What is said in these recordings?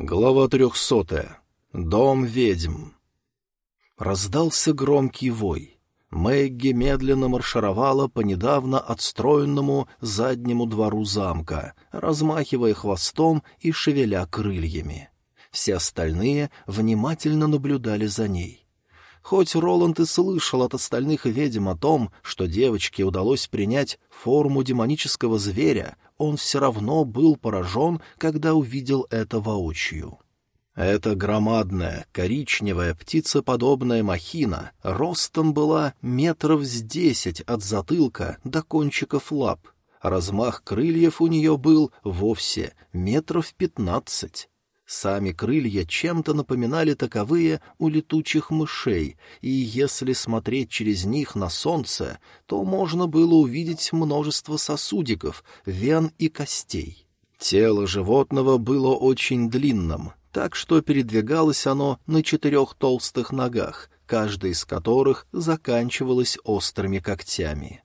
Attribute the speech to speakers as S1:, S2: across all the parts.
S1: Глава трехсотая. Дом ведьм. Раздался громкий вой. Мэгги медленно маршировала по недавно отстроенному заднему двору замка, размахивая хвостом и шевеля крыльями. Все остальные внимательно наблюдали за ней. Хоть Роланд и слышал от остальных ведьм о том, что девочке удалось принять форму демонического зверя, он все равно был поражен, когда увидел это воочию. Эта громадная, коричневая, птицеподобная махина ростом была метров с десять от затылка до кончиков лап. Размах крыльев у нее был вовсе метров пятнадцать. Сами крылья чем-то напоминали таковые у летучих мышей, и если смотреть через них на солнце, то можно было увидеть множество сосудиков, вен и костей. Тело животного было очень длинным, так что передвигалось оно на четырех толстых ногах, каждая из которых заканчивалась острыми когтями.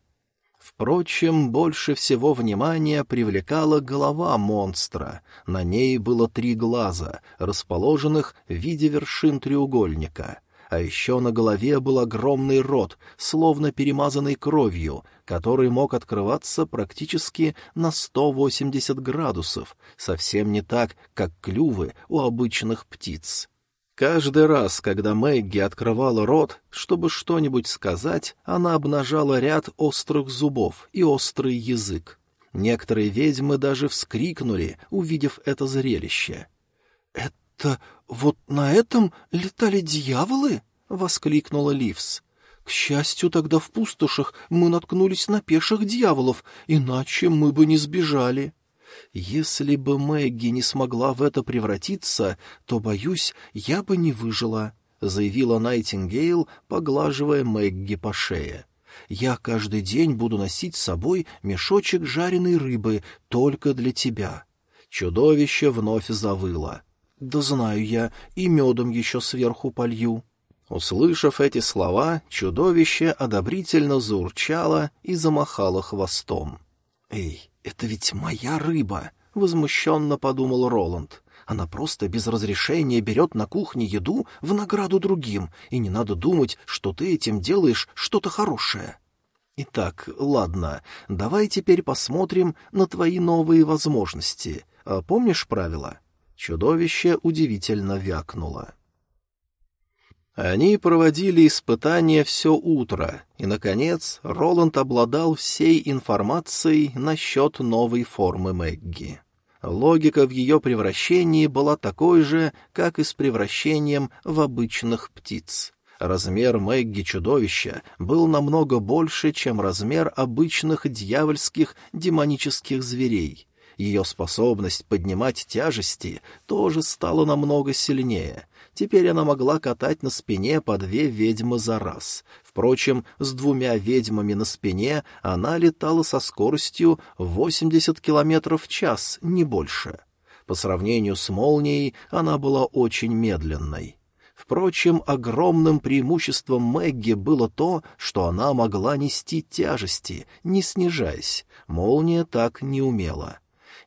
S1: Впрочем, больше всего внимания привлекала голова монстра. На ней было три глаза, расположенных в виде вершин треугольника. А еще на голове был огромный рот, словно перемазанный кровью, который мог открываться практически на 180 градусов, совсем не так, как клювы у обычных птиц. Каждый раз, когда Мэгги открывала рот, чтобы что-нибудь сказать, она обнажала ряд острых зубов и острый язык. Некоторые ведьмы даже вскрикнули, увидев это зрелище. «Это вот на этом летали дьяволы?» — воскликнула Ливс. «К счастью, тогда в пустошах мы наткнулись на пеших дьяволов, иначе мы бы не сбежали». Если бы Мэгги не смогла в это превратиться, то, боюсь, я бы не выжила, — заявила Найтингейл, поглаживая Мэгги по шее. Я каждый день буду носить с собой мешочек жареной рыбы только для тебя. Чудовище вновь завыло. Да знаю я, и медом еще сверху полью. Услышав эти слова, чудовище одобрительно заурчало и замахало хвостом. «Эй, «Это ведь моя рыба!» — возмущенно подумал Роланд. «Она просто без разрешения берет на кухне еду в награду другим, и не надо думать, что ты этим делаешь что-то хорошее». «Итак, ладно, давай теперь посмотрим на твои новые возможности. А помнишь правила?» Чудовище удивительно вякнуло. Они проводили испытания все утро, и, наконец, Роланд обладал всей информацией насчет новой формы Мэгги. Логика в ее превращении была такой же, как и с превращением в обычных птиц. Размер Мэгги-чудовища был намного больше, чем размер обычных дьявольских демонических зверей. Ее способность поднимать тяжести тоже стала намного сильнее — Теперь она могла катать на спине по две ведьмы за раз. Впрочем, с двумя ведьмами на спине она летала со скоростью 80 километров в час, не больше. По сравнению с молнией она была очень медленной. Впрочем, огромным преимуществом Мэгги было то, что она могла нести тяжести, не снижаясь. Молния так не умела.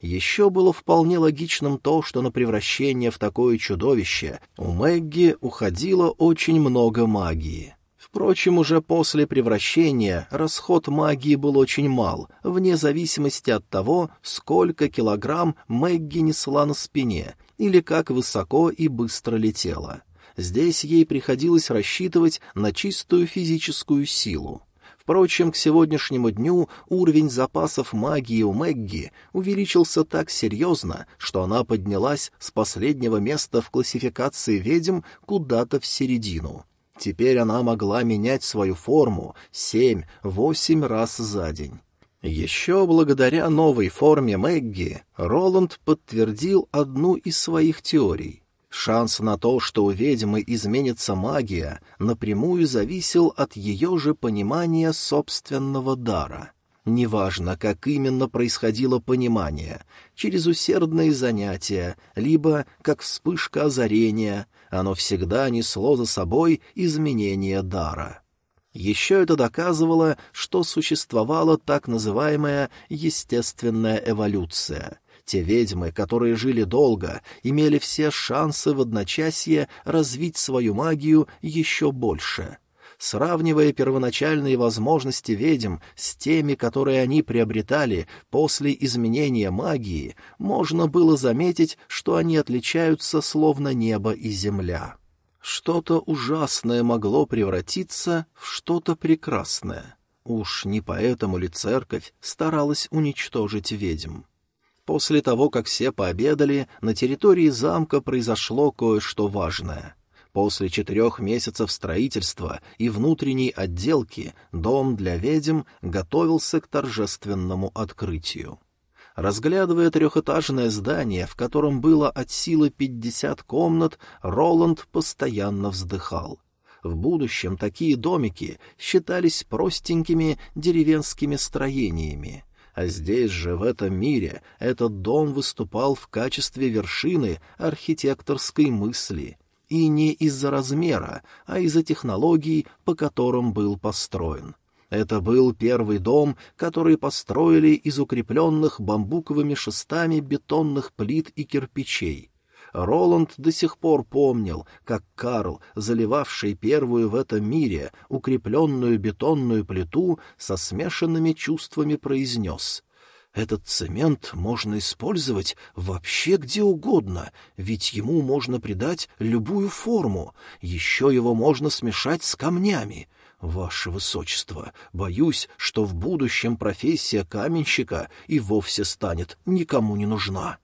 S1: Еще было вполне логичным то, что на превращение в такое чудовище у Мэгги уходило очень много магии. Впрочем, уже после превращения расход магии был очень мал, вне зависимости от того, сколько килограмм Мэгги несла на спине или как высоко и быстро летела. Здесь ей приходилось рассчитывать на чистую физическую силу. Впрочем, к сегодняшнему дню уровень запасов магии у Мэгги увеличился так серьезно, что она поднялась с последнего места в классификации ведьм куда-то в середину. Теперь она могла менять свою форму семь-восемь раз за день. Еще благодаря новой форме Мэгги Роланд подтвердил одну из своих теорий. Шанс на то, что у ведьмы изменится магия, напрямую зависел от ее же понимания собственного дара. Неважно, как именно происходило понимание, через усердные занятия, либо как вспышка озарения, оно всегда несло за собой изменение дара. Еще это доказывало, что существовала так называемая естественная эволюция — Те ведьмы, которые жили долго, имели все шансы в одночасье развить свою магию еще больше. Сравнивая первоначальные возможности ведьм с теми, которые они приобретали после изменения магии, можно было заметить, что они отличаются словно небо и земля. Что-то ужасное могло превратиться в что-то прекрасное. Уж не поэтому ли церковь старалась уничтожить ведьм? После того, как все пообедали, на территории замка произошло кое-что важное. После четырех месяцев строительства и внутренней отделки дом для ведьм готовился к торжественному открытию. Разглядывая трехэтажное здание, в котором было от силы пятьдесят комнат, Роланд постоянно вздыхал. В будущем такие домики считались простенькими деревенскими строениями. А здесь же, в этом мире, этот дом выступал в качестве вершины архитекторской мысли. И не из-за размера, а из-за технологий, по которым был построен. Это был первый дом, который построили из укрепленных бамбуковыми шестами бетонных плит и кирпичей. Роланд до сих пор помнил, как Карл, заливавший первую в этом мире укрепленную бетонную плиту, со смешанными чувствами произнес этот цемент можно использовать вообще где угодно, ведь ему можно придать любую форму. Еще его можно смешать с камнями. Ваше Высочество, боюсь, что в будущем профессия каменщика и вовсе станет никому не нужна.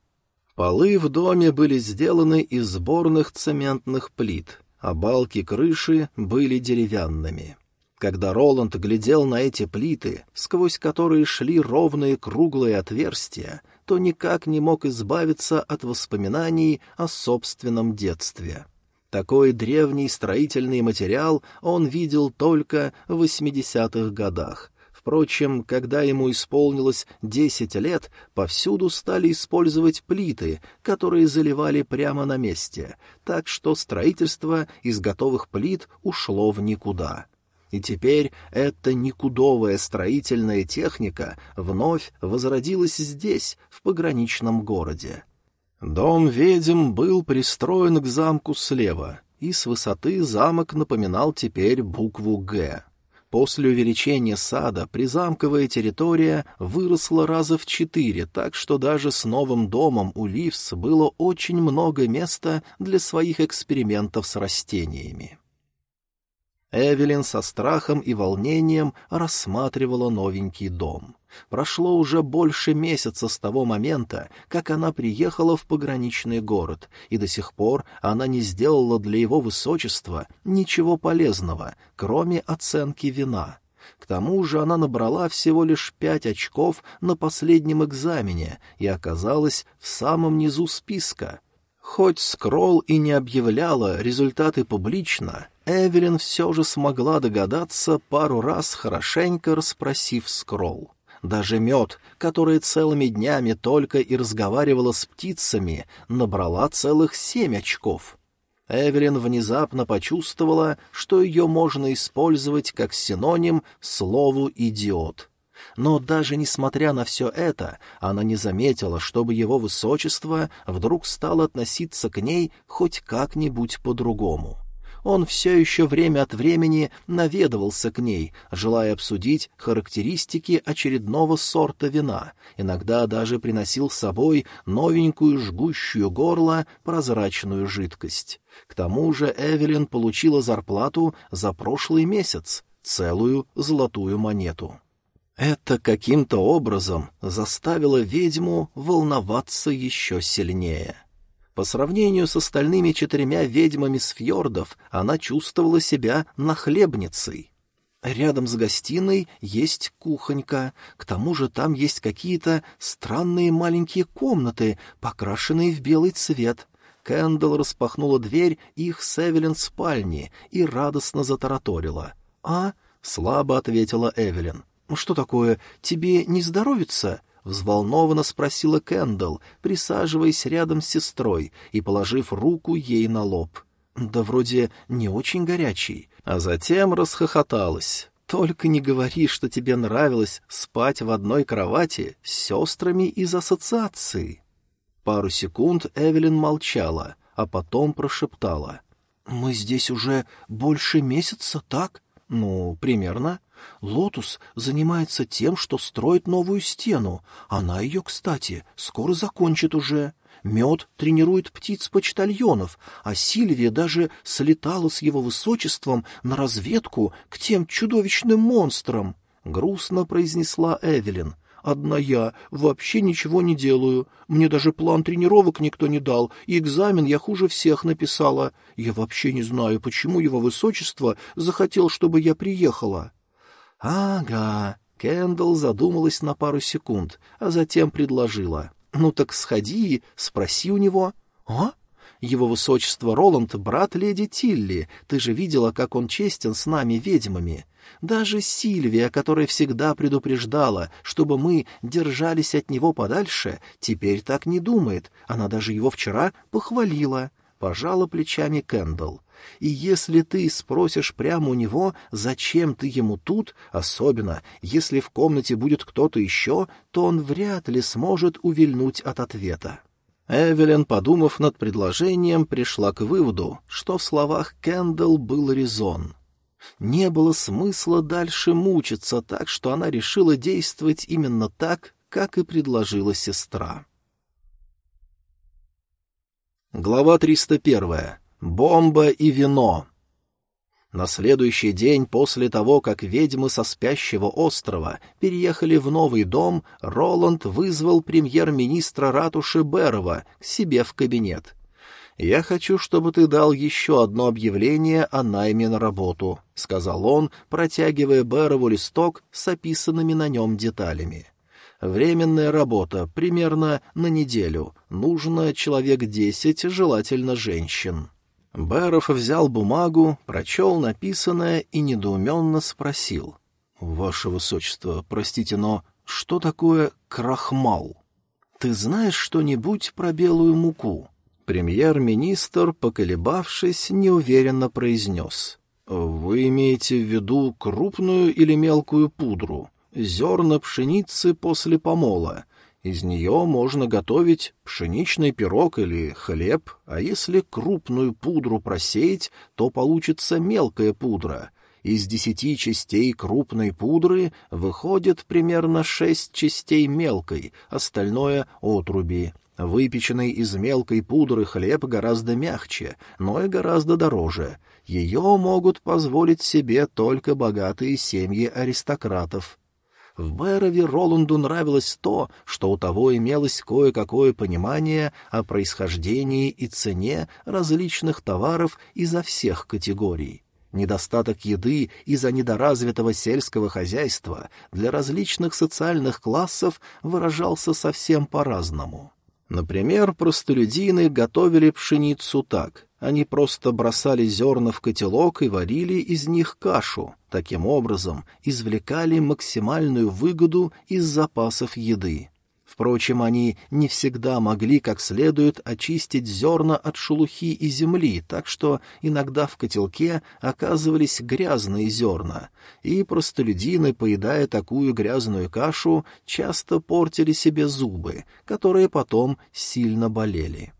S1: Полы в доме были сделаны из сборных цементных плит, а балки крыши были деревянными. Когда Роланд глядел на эти плиты, сквозь которые шли ровные круглые отверстия, то никак не мог избавиться от воспоминаний о собственном детстве. Такой древний строительный материал он видел только в 80-х годах, Впрочем, когда ему исполнилось десять лет, повсюду стали использовать плиты, которые заливали прямо на месте, так что строительство из готовых плит ушло в никуда. И теперь эта никудовая строительная техника вновь возродилась здесь, в пограничном городе. Дом ведьм был пристроен к замку слева, и с высоты замок напоминал теперь букву «Г». После увеличения сада призамковая территория выросла раза в четыре, так что даже с новым домом у Ливс было очень много места для своих экспериментов с растениями. Эвелин со страхом и волнением рассматривала новенький дом. Прошло уже больше месяца с того момента, как она приехала в пограничный город, и до сих пор она не сделала для его высочества ничего полезного, кроме оценки вина. К тому же она набрала всего лишь пять очков на последнем экзамене и оказалась в самом низу списка. Хоть Скролл и не объявляла результаты публично, Эвелин все же смогла догадаться пару раз, хорошенько расспросив Скролл. Даже мед, который целыми днями только и разговаривала с птицами, набрала целых семь очков. Эвелин внезапно почувствовала, что ее можно использовать как синоним слову «идиот». Но даже несмотря на все это, она не заметила, чтобы его высочество вдруг стало относиться к ней хоть как-нибудь по-другому он все еще время от времени наведывался к ней, желая обсудить характеристики очередного сорта вина, иногда даже приносил с собой новенькую жгущую горло прозрачную жидкость. К тому же Эвелин получила зарплату за прошлый месяц, целую золотую монету. Это каким-то образом заставило ведьму волноваться еще сильнее. По сравнению с остальными четырьмя ведьмами с фьордов, она чувствовала себя нахлебницей. Рядом с гостиной есть кухонька, к тому же там есть какие-то странные маленькие комнаты, покрашенные в белый цвет. Кэндалл распахнула дверь их с Эвелин спальни и радостно затараторила. «А?» — слабо ответила Эвелин. «Что такое? Тебе не здоровится?» — взволнованно спросила Кэндалл, присаживаясь рядом с сестрой и положив руку ей на лоб. «Да вроде не очень горячий». А затем расхохоталась. «Только не говори, что тебе нравилось спать в одной кровати с сестрами из ассоциации». Пару секунд Эвелин молчала, а потом прошептала. «Мы здесь уже больше месяца, так?» «Ну, примерно. Лотус занимается тем, что строит новую стену. Она ее, кстати, скоро закончит уже. Мэд тренирует птиц-почтальонов, а Сильвия даже слетала с его высочеством на разведку к тем чудовищным монстрам. Грустно произнесла Эвелин. Одна я вообще ничего не делаю. Мне даже план тренировок никто не дал, и экзамен я хуже всех написала. Я вообще не знаю, почему его высочество захотел, чтобы я приехала. Ага. Кендалл задумалась на пару секунд, а затем предложила. «Ну так сходи и спроси у него». «А? Его высочество Роланд — брат леди Тилли. Ты же видела, как он честен с нами, ведьмами. Даже Сильвия, которая всегда предупреждала, чтобы мы держались от него подальше, теперь так не думает. Она даже его вчера похвалила. Пожала плечами Кэндалл. И если ты спросишь прямо у него, зачем ты ему тут, особенно если в комнате будет кто-то еще, то он вряд ли сможет увильнуть от ответа. Эвелин, подумав над предложением, пришла к выводу, что в словах Кэндалл был резон — не было смысла дальше мучиться, так что она решила действовать именно так, как и предложила сестра. Глава 301. Бомба и вино. На следующий день после того, как ведьмы со спящего острова переехали в новый дом, Роланд вызвал премьер-министра ратуши Берова к себе в кабинет — «Я хочу, чтобы ты дал еще одно объявление о найме на работу», — сказал он, протягивая Бэрову листок с описанными на нем деталями. «Временная работа, примерно на неделю. Нужно человек десять, желательно женщин». Бэров взял бумагу, прочел написанное и недоуменно спросил. «Ваше Высочество, простите, но что такое крахмал? Ты знаешь что-нибудь про белую муку?» Премьер-министр, поколебавшись, неуверенно произнес. «Вы имеете в виду крупную или мелкую пудру? Зерна пшеницы после помола. Из нее можно готовить пшеничный пирог или хлеб, а если крупную пудру просеять, то получится мелкая пудра. Из десяти частей крупной пудры выходит примерно шесть частей мелкой, остальное — отруби. Выпеченный из мелкой пудры хлеб гораздо мягче, но и гораздо дороже. Ее могут позволить себе только богатые семьи аристократов. В Бэрове Роланду нравилось то, что у того имелось кое-какое понимание о происхождении и цене различных товаров изо всех категорий. Недостаток еды из-за недоразвитого сельского хозяйства для различных социальных классов выражался совсем по-разному. Например, простолюдины готовили пшеницу так. Они просто бросали зерна в котелок и варили из них кашу. Таким образом, извлекали максимальную выгоду из запасов еды. Впрочем, они не всегда могли как следует очистить зерна от шелухи и земли, так что иногда в котелке оказывались грязные зерна, и простолюдины, поедая такую грязную кашу, часто портили себе зубы, которые потом сильно болели.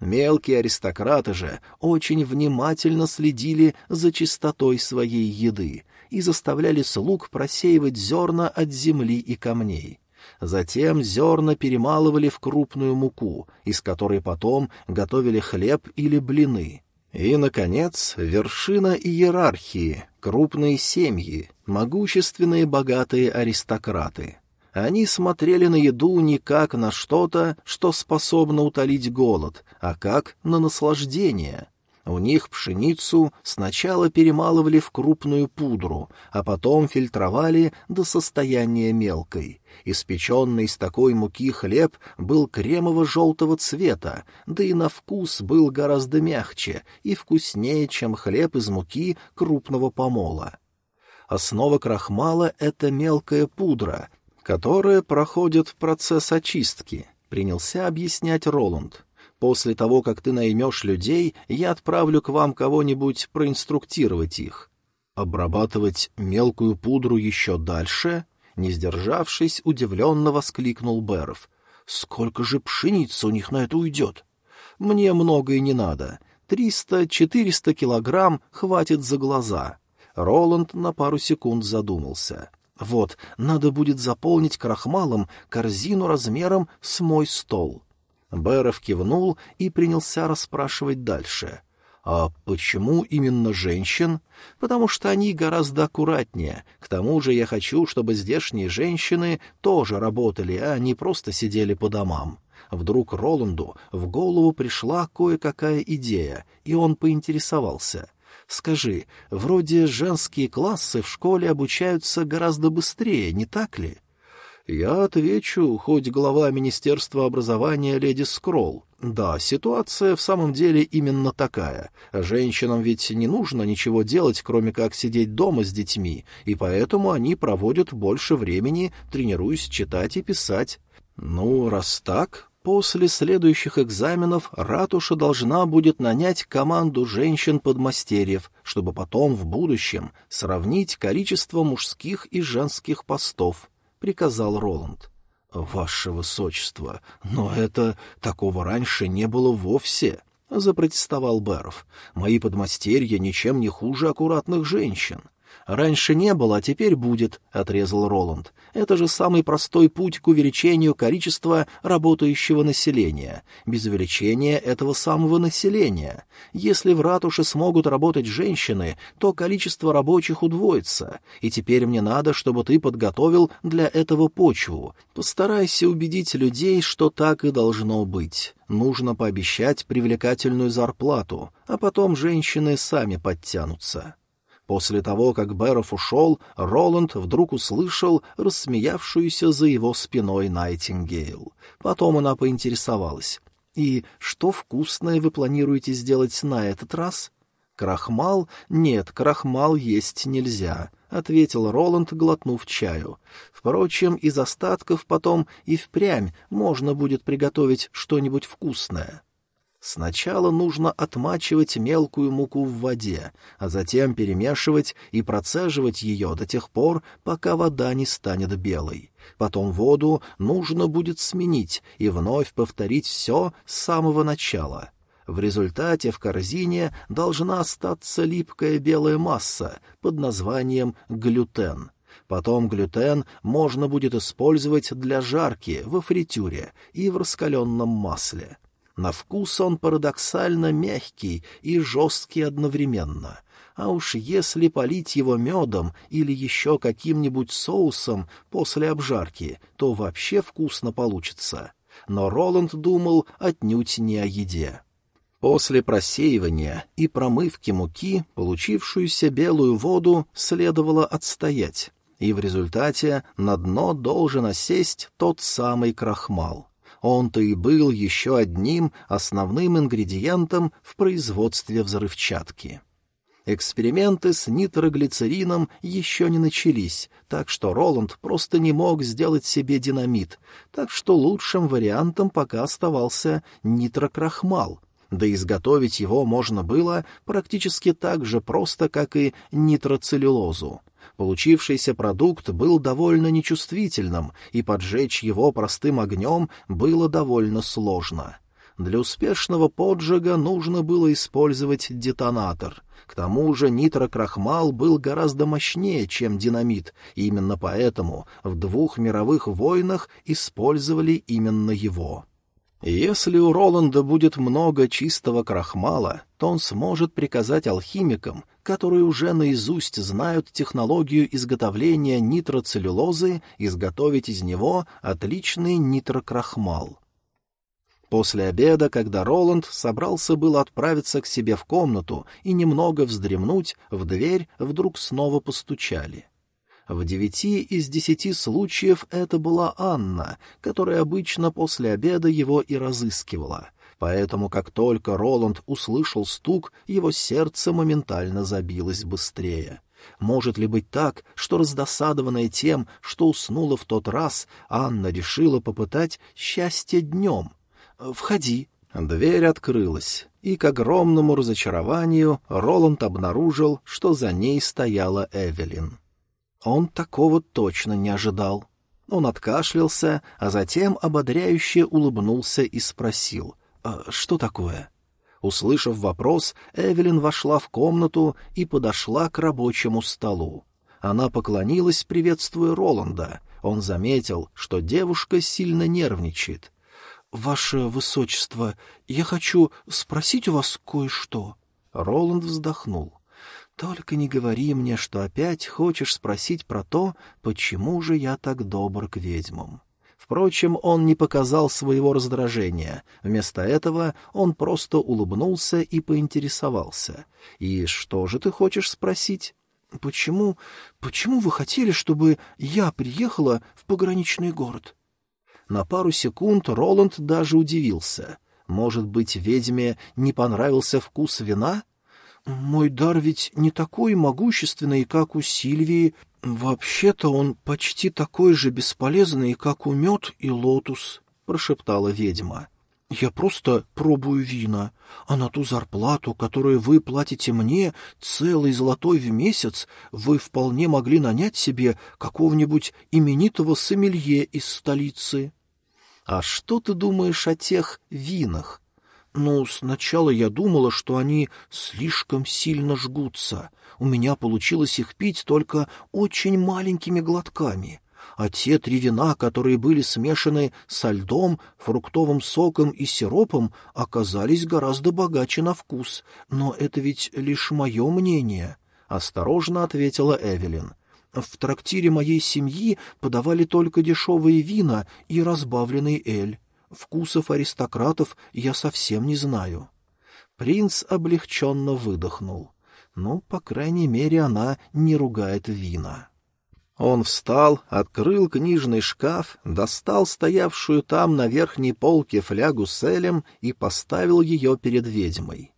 S1: Мелкие аристократы же очень внимательно следили за чистотой своей еды и заставляли слуг просеивать зерна от земли и камней. Затем зерна перемалывали в крупную муку, из которой потом готовили хлеб или блины. И, наконец, вершина иерархии — крупные семьи, могущественные богатые аристократы. Они смотрели на еду не как на что-то, что способно утолить голод, а как на наслаждение. У них пшеницу сначала перемалывали в крупную пудру, а потом фильтровали до состояния мелкой. Испеченный из такой муки хлеб был кремово-желтого цвета, да и на вкус был гораздо мягче и вкуснее, чем хлеб из муки крупного помола. Основа крахмала — это мелкая пудра, которая проходит процесс очистки, принялся объяснять Роланд. После того, как ты наймешь людей, я отправлю к вам кого-нибудь проинструктировать их. Обрабатывать мелкую пудру еще дальше? Не сдержавшись, удивленно воскликнул Беров. Сколько же пшеницы у них на это уйдет? Мне много и не надо. Триста-четыреста килограмм хватит за глаза. Роланд на пару секунд задумался. Вот, надо будет заполнить крахмалом корзину размером с мой стол. Бэров кивнул и принялся расспрашивать дальше. «А почему именно женщин?» «Потому что они гораздо аккуратнее. К тому же я хочу, чтобы здешние женщины тоже работали, а не просто сидели по домам». Вдруг Роланду в голову пришла кое-какая идея, и он поинтересовался. «Скажи, вроде женские классы в школе обучаются гораздо быстрее, не так ли?» Я отвечу, хоть глава Министерства образования леди Скролл. Да, ситуация в самом деле именно такая. Женщинам ведь не нужно ничего делать, кроме как сидеть дома с детьми, и поэтому они проводят больше времени, тренируясь читать и писать. Ну, раз так, после следующих экзаменов ратуша должна будет нанять команду женщин-подмастерьев, чтобы потом в будущем сравнить количество мужских и женских постов приказал Роланд. «Ваше высочество, но это... такого раньше не было вовсе», — запротестовал Беров. «Мои подмастерья ничем не хуже аккуратных женщин». «Раньше не было, а теперь будет», — отрезал Роланд. «Это же самый простой путь к увеличению количества работающего населения, без увеличения этого самого населения. Если в ратуше смогут работать женщины, то количество рабочих удвоится, и теперь мне надо, чтобы ты подготовил для этого почву. Постарайся убедить людей, что так и должно быть. Нужно пообещать привлекательную зарплату, а потом женщины сами подтянутся». После того, как Бэров ушел, Роланд вдруг услышал рассмеявшуюся за его спиной Найтингейл. Потом она поинтересовалась. «И что вкусное вы планируете сделать на этот раз?» «Крахмал? Нет, крахмал есть нельзя», — ответил Роланд, глотнув чаю. «Впрочем, из остатков потом и впрямь можно будет приготовить что-нибудь вкусное». Сначала нужно отмачивать мелкую муку в воде, а затем перемешивать и процеживать ее до тех пор, пока вода не станет белой. Потом воду нужно будет сменить и вновь повторить все с самого начала. В результате в корзине должна остаться липкая белая масса под названием глютен. Потом глютен можно будет использовать для жарки во фритюре и в раскаленном масле. На вкус он парадоксально мягкий и жесткий одновременно. А уж если полить его медом или еще каким-нибудь соусом после обжарки, то вообще вкусно получится. Но Роланд думал отнюдь не о еде. После просеивания и промывки муки получившуюся белую воду следовало отстоять, и в результате на дно должен осесть тот самый крахмал. Он-то и был еще одним основным ингредиентом в производстве взрывчатки. Эксперименты с нитроглицерином еще не начались, так что Роланд просто не мог сделать себе динамит, так что лучшим вариантом пока оставался нитрокрахмал, да изготовить его можно было практически так же просто, как и нитроцеллюлозу. Получившийся продукт был довольно нечувствительным, и поджечь его простым огнем было довольно сложно. Для успешного поджига нужно было использовать детонатор. К тому же нитрокрахмал был гораздо мощнее, чем динамит, и именно поэтому в двух мировых войнах использовали именно его. Если у Роланда будет много чистого крахмала, то он сможет приказать алхимикам, которые уже наизусть знают технологию изготовления нитроцеллюлозы, изготовить из него отличный нитрокрахмал. После обеда, когда Роланд собрался было отправиться к себе в комнату и немного вздремнуть, в дверь вдруг снова постучали. В девяти из десяти случаев это была Анна, которая обычно после обеда его и разыскивала. Поэтому, как только Роланд услышал стук, его сердце моментально забилось быстрее. Может ли быть так, что, раздосадованная тем, что уснула в тот раз, Анна решила попытать счастье днем? «Входи». Дверь открылась, и к огромному разочарованию Роланд обнаружил, что за ней стояла Эвелин. Он такого точно не ожидал. Он откашлялся, а затем ободряюще улыбнулся и спросил, «А что такое?» Услышав вопрос, Эвелин вошла в комнату и подошла к рабочему столу. Она поклонилась, приветствуя Роланда. Он заметил, что девушка сильно нервничает. «Ваше высочество, я хочу спросить у вас кое-что». Роланд вздохнул. «Только не говори мне, что опять хочешь спросить про то, почему же я так добр к ведьмам». Впрочем, он не показал своего раздражения. Вместо этого он просто улыбнулся и поинтересовался. «И что же ты хочешь спросить?» «Почему... почему вы хотели, чтобы я приехала в пограничный город?» На пару секунд Роланд даже удивился. Может быть, ведьме не понравился вкус вина? «Мой дар ведь не такой могущественный, как у Сильвии «Вообще-то он почти такой же бесполезный, как у Мэд и Лотус», — прошептала ведьма. «Я просто пробую вина, а на ту зарплату, которую вы платите мне, целый золотой в месяц, вы вполне могли нанять себе какого-нибудь именитого сомелье из столицы». «А что ты думаешь о тех винах?» «Ну, сначала я думала, что они слишком сильно жгутся, у меня получилось их пить только очень маленькими глотками, а те три вина, которые были смешаны со льдом, фруктовым соком и сиропом, оказались гораздо богаче на вкус. Но это ведь лишь мое мнение, — осторожно ответила Эвелин. В трактире моей семьи подавали только дешевые вина и разбавленный эль. Вкусов аристократов я совсем не знаю. Принц облегченно выдохнул. Ну, по крайней мере, она не ругает вина. Он встал, открыл книжный шкаф, достал стоявшую там на верхней полке флягу с Элем и поставил ее перед ведьмой.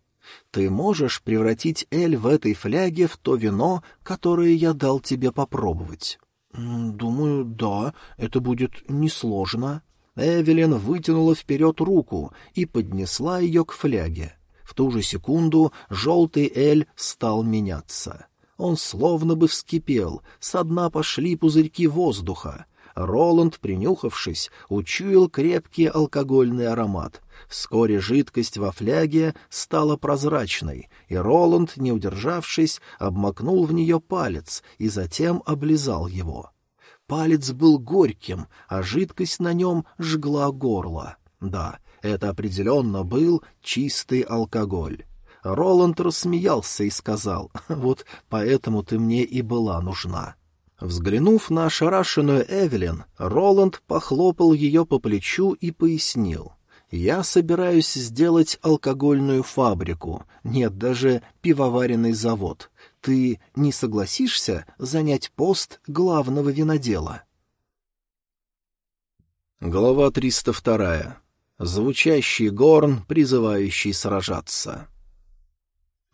S1: «Ты можешь превратить Эль в этой фляге в то вино, которое я дал тебе попробовать?» «Думаю, да, это будет несложно». Эвелин вытянула вперед руку и поднесла ее к фляге. В ту же секунду желтый Эль стал меняться. Он словно бы вскипел, со дна пошли пузырьки воздуха. Роланд, принюхавшись, учуял крепкий алкогольный аромат. Вскоре жидкость во фляге стала прозрачной, и Роланд, не удержавшись, обмакнул в нее палец и затем облизал его. Палец был горьким, а жидкость на нем жгла горло. Да, это определенно был чистый алкоголь. Роланд рассмеялся и сказал, «Вот поэтому ты мне и была нужна». Взглянув на ошарашенную Эвелин, Роланд похлопал ее по плечу и пояснил. «Я собираюсь сделать алкогольную фабрику, нет, даже пивоваренный завод. Ты не согласишься занять пост главного винодела?» Глава 302 звучащий горн, призывающий сражаться.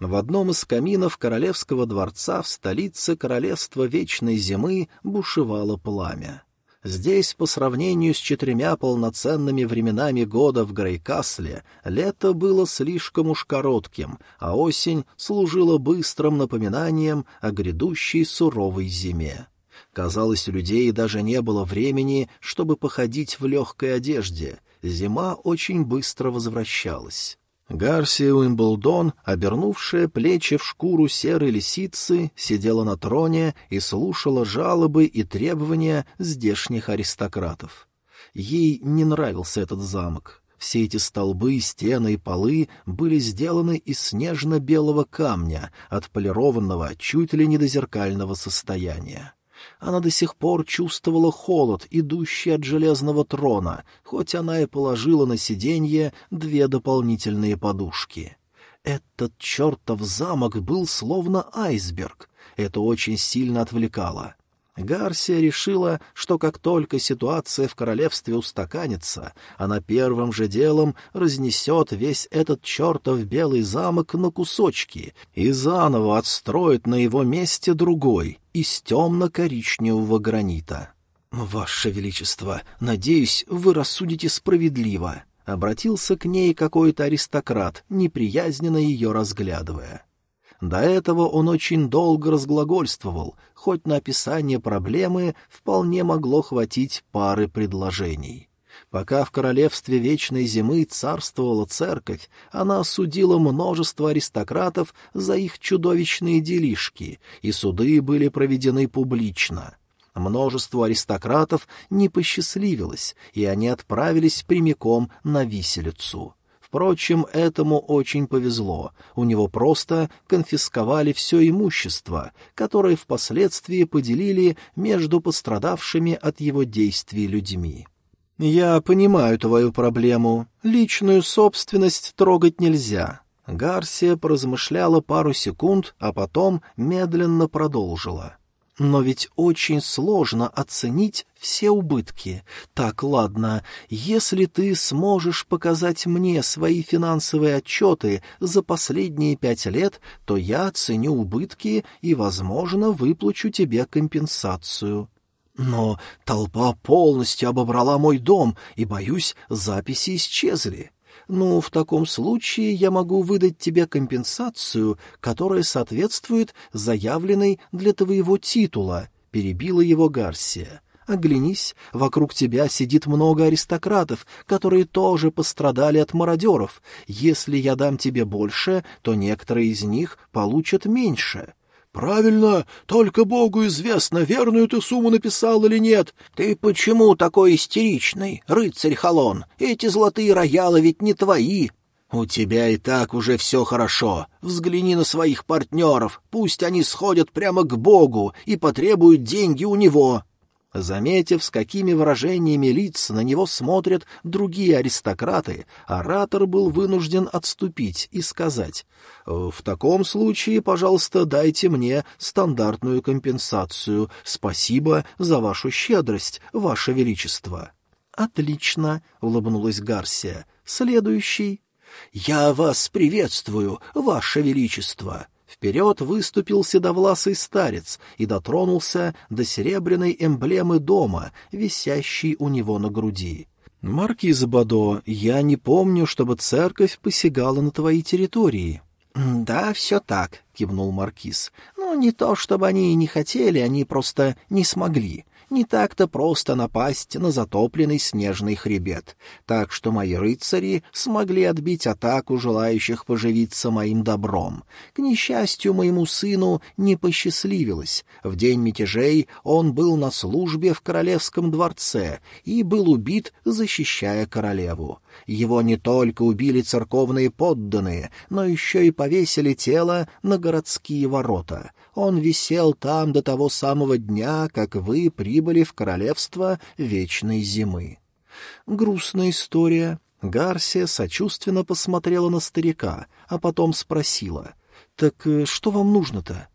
S1: В одном из каминов королевского дворца в столице королевства Вечной Зимы бушевало пламя. Здесь, по сравнению с четырьмя полноценными временами года в Грейкасле, лето было слишком уж коротким, а осень служила быстрым напоминанием о грядущей суровой зиме. Казалось, у людей даже не было времени, чтобы походить в легкой одежде — зима очень быстро возвращалась. Гарсия Уимблдон, обернувшая плечи в шкуру серой лисицы, сидела на троне и слушала жалобы и требования здешних аристократов. Ей не нравился этот замок. Все эти столбы, стены и полы были сделаны из снежно-белого камня, отполированного чуть ли не до зеркального состояния. Она до сих пор чувствовала холод, идущий от железного трона, хоть она и положила на сиденье две дополнительные подушки. Этот чертов замок был словно айсберг. Это очень сильно отвлекало. Гарсия решила, что как только ситуация в королевстве устаканится, она первым же делом разнесет весь этот чертов белый замок на кусочки и заново отстроит на его месте другой, из темно-коричневого гранита. «Ваше Величество, надеюсь, вы рассудите справедливо», — обратился к ней какой-то аристократ, неприязненно ее разглядывая. До этого он очень долго разглагольствовал, хоть на описание проблемы вполне могло хватить пары предложений. Пока в королевстве Вечной Зимы царствовала церковь, она осудила множество аристократов за их чудовищные делишки, и суды были проведены публично. Множеству аристократов не посчастливилось, и они отправились прямиком на виселицу. Впрочем, этому очень повезло. У него просто конфисковали все имущество, которое впоследствии поделили между пострадавшими от его действий людьми. «Я понимаю твою проблему. Личную собственность трогать нельзя». Гарсия поразмышляла пару секунд, а потом медленно продолжила. Но ведь очень сложно оценить все убытки. Так, ладно, если ты сможешь показать мне свои финансовые отчеты за последние пять лет, то я оценю убытки и, возможно, выплачу тебе компенсацию. Но толпа полностью обобрала мой дом, и, боюсь, записи исчезли. «Ну, в таком случае я могу выдать тебе компенсацию, которая соответствует заявленной для твоего титула», — перебила его Гарсия. «Оглянись, вокруг тебя сидит много аристократов, которые тоже пострадали от мародеров. Если я дам тебе больше, то некоторые из них получат меньше». «Правильно, только Богу известно, верную ты сумму написал или нет. Ты почему такой истеричный, рыцарь Халон? Эти золотые роялы ведь не твои». «У тебя и так уже все хорошо. Взгляни на своих партнеров, пусть они сходят прямо к Богу и потребуют деньги у него». Заметив, с какими выражениями лиц на него смотрят другие аристократы, оратор был вынужден отступить и сказать, «В таком случае, пожалуйста, дайте мне стандартную компенсацию. Спасибо за вашу щедрость, ваше величество». «Отлично», — улыбнулась Гарсия. «Следующий». «Я вас приветствую, ваше величество», Вперед выступил седовласый старец и дотронулся до серебряной эмблемы дома, висящей у него на груди. «Маркиз Бадо, я не помню, чтобы церковь посягала на твои территории». «Да, все так», — кивнул Маркиз. «Ну, не то, чтобы они и не хотели, они просто не смогли не так-то просто напасть на затопленный снежный хребет, так что мои рыцари смогли отбить атаку желающих поживиться моим добром. К несчастью, моему сыну не посчастливилось. В день мятежей он был на службе в королевском дворце и был убит, защищая королеву. Его не только убили церковные подданные, но еще и повесили тело на городские ворота. Он висел там до того самого дня, как вы прибыли в королевство вечной зимы. Грустная история. Гарсия сочувственно посмотрела на старика, а потом спросила. «Так э, что вам нужно-то?»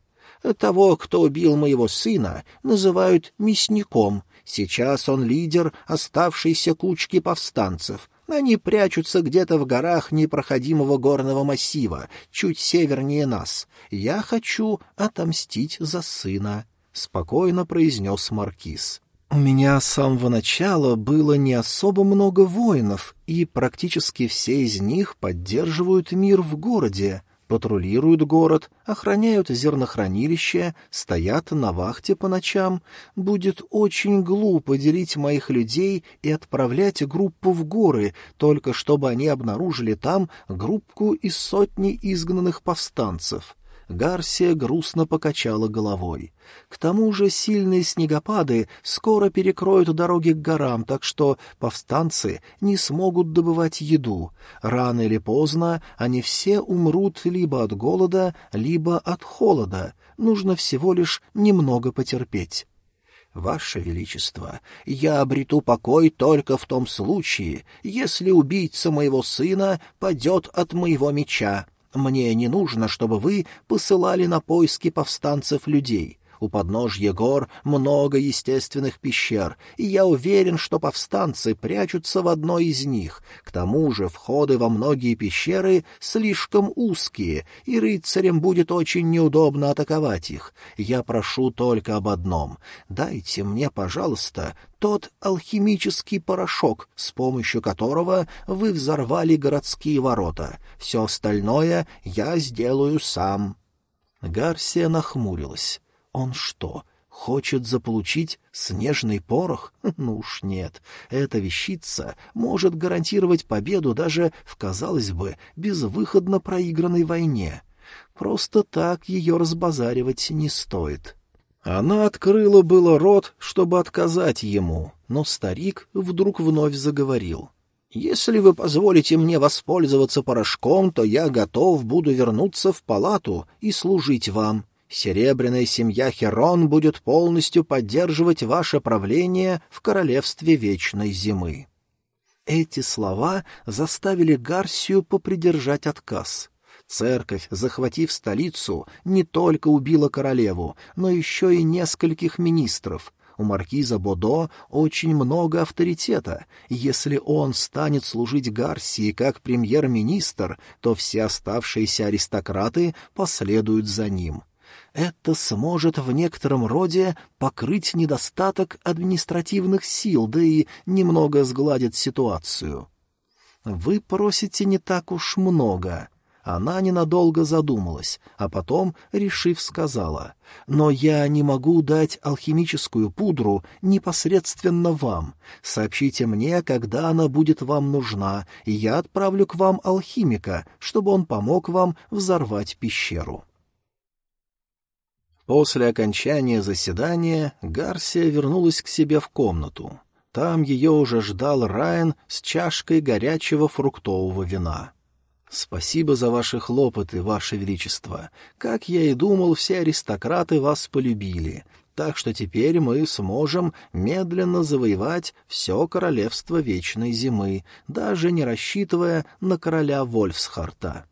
S1: «Того, кто убил моего сына, называют мясником. Сейчас он лидер оставшейся кучки повстанцев. Они прячутся где-то в горах непроходимого горного массива, чуть севернее нас. Я хочу отомстить за сына», — спокойно произнес Маркиз. «У меня с самого начала было не особо много воинов, и практически все из них поддерживают мир в городе патрулируют город, охраняют зернохранилище, стоят на вахте по ночам. Будет очень глупо делить моих людей и отправлять группу в горы, только чтобы они обнаружили там группку из сотни изгнанных повстанцев. Гарсия грустно покачала головой. К тому же сильные снегопады скоро перекроют дороги к горам, так что повстанцы не смогут добывать еду. Рано или поздно они все умрут либо от голода, либо от холода. Нужно всего лишь немного потерпеть. «Ваше Величество, я обрету покой только в том случае, если убийца моего сына падет от моего меча», мне не нужно, чтобы вы посылали на поиски повстанцев людей. У подножья гор много естественных пещер, и я уверен, что повстанцы прячутся в одной из них. К тому же входы во многие пещеры слишком узкие, и рыцарям будет очень неудобно атаковать их. Я прошу только об одном. Дайте мне, пожалуйста, тот алхимический порошок, с помощью которого вы взорвали городские ворота. Все остальное я сделаю сам». Гарсия нахмурилась. Он что, хочет заполучить снежный порох? Ну уж нет. Эта вещица может гарантировать победу даже в, казалось бы, безвыходно проигранной войне. Просто так ее разбазаривать не стоит. Она открыла было рот, чтобы отказать ему, но старик вдруг вновь заговорил. «Если вы позволите мне воспользоваться порошком, то я готов буду вернуться в палату и служить вам. Серебряная семья Херон будет полностью поддерживать ваше правление в королевстве Вечной Зимы». Эти слова заставили Гарсию попридержать отказ — Церковь, захватив столицу, не только убила королеву, но еще и нескольких министров. У маркиза Бодо очень много авторитета. Если он станет служить Гарсии как премьер-министр, то все оставшиеся аристократы последуют за ним. Это сможет в некотором роде покрыть недостаток административных сил, да и немного сгладит ситуацию. Вы просите не так уж много. Она ненадолго задумалась, а потом, решив, сказала, «Но я не могу дать алхимическую пудру непосредственно вам. Сообщите мне, когда она будет вам нужна, и я отправлю к вам алхимика, чтобы он помог вам взорвать пещеру». После окончания заседания Гарсия вернулась к себе в комнату. Там ее уже ждал Райан с чашкой горячего фруктового вина. «Спасибо за ваши хлопоты, ваше величество. Как я и думал, все аристократы вас полюбили, так что теперь мы сможем медленно завоевать все королевство Вечной Зимы, даже не рассчитывая на короля Вольфсхарта».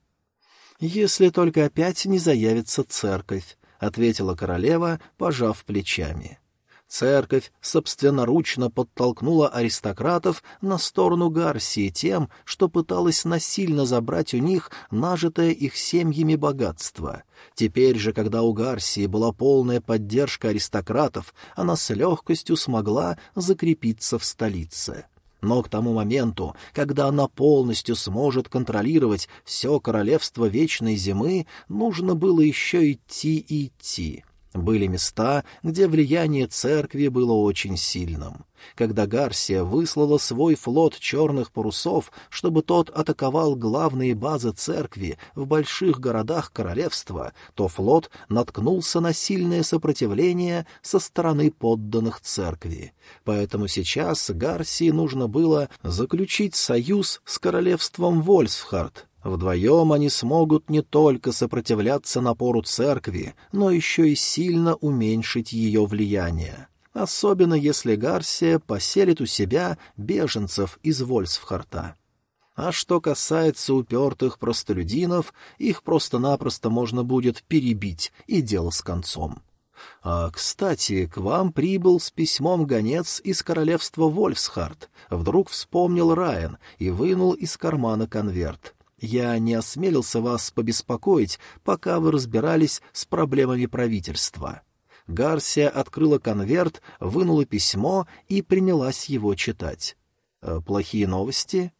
S1: «Если только опять не заявится церковь», — ответила королева, пожав плечами. — Церковь собственноручно подтолкнула аристократов на сторону Гарсии тем, что пыталась насильно забрать у них нажитое их семьями богатство. Теперь же, когда у Гарсии была полная поддержка аристократов, она с легкостью смогла закрепиться в столице. Но к тому моменту, когда она полностью сможет контролировать все королевство Вечной Зимы, нужно было еще идти и идти. Были места, где влияние церкви было очень сильным. Когда Гарсия выслала свой флот черных парусов, чтобы тот атаковал главные базы церкви в больших городах королевства, то флот наткнулся на сильное сопротивление со стороны подданных церкви. Поэтому сейчас Гарсии нужно было заключить союз с королевством Вольсфхард, Вдвоем они смогут не только сопротивляться напору церкви, но еще и сильно уменьшить ее влияние. Особенно если Гарсия поселит у себя беженцев из Вольсфхарта. А что касается упертых простолюдинов, их просто-напросто можно будет перебить, и дело с концом. А, кстати, к вам прибыл с письмом гонец из королевства Вольфсхарт. Вдруг вспомнил Райан и вынул из кармана конверт. Я не осмелился вас побеспокоить, пока вы разбирались с проблемами правительства». Гарсия открыла конверт, вынула письмо и принялась его читать. «Э, «Плохие новости?»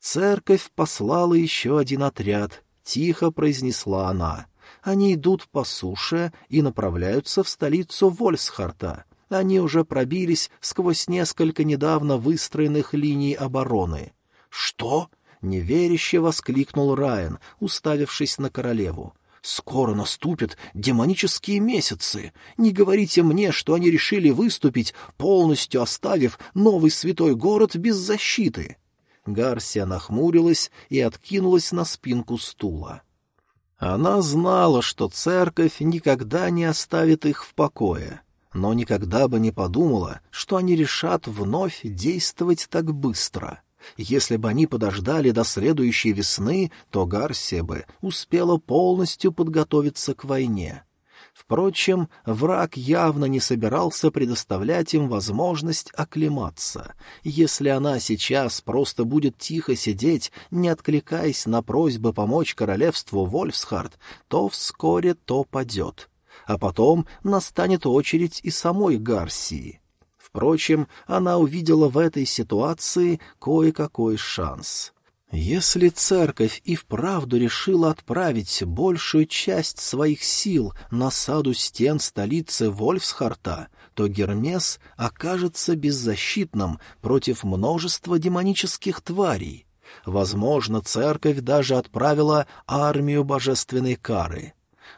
S1: «Церковь послала еще один отряд», — тихо произнесла она. «Они идут по суше и направляются в столицу Вольсхарта. Они уже пробились сквозь несколько недавно выстроенных линий обороны». «Что?» — неверяще воскликнул Райан, уставившись на королеву. «Скоро наступят демонические месяцы. Не говорите мне, что они решили выступить, полностью оставив новый святой город без защиты». Гарсия нахмурилась и откинулась на спинку стула. Она знала, что церковь никогда не оставит их в покое, но никогда бы не подумала, что они решат вновь действовать так быстро. Если бы они подождали до следующей весны, то Гарсия бы успела полностью подготовиться к войне. Впрочем, враг явно не собирался предоставлять им возможность оклематься. Если она сейчас просто будет тихо сидеть, не откликаясь на просьбы помочь королевству Вольфсхард, то вскоре то падет. А потом настанет очередь и самой Гарсии. Впрочем, она увидела в этой ситуации кое-какой шанс. Если церковь и вправду решила отправить большую часть своих сил на саду стен столицы Вольфсхарта, то Гермес окажется беззащитным против множества демонических тварей. Возможно, церковь даже отправила армию божественной кары.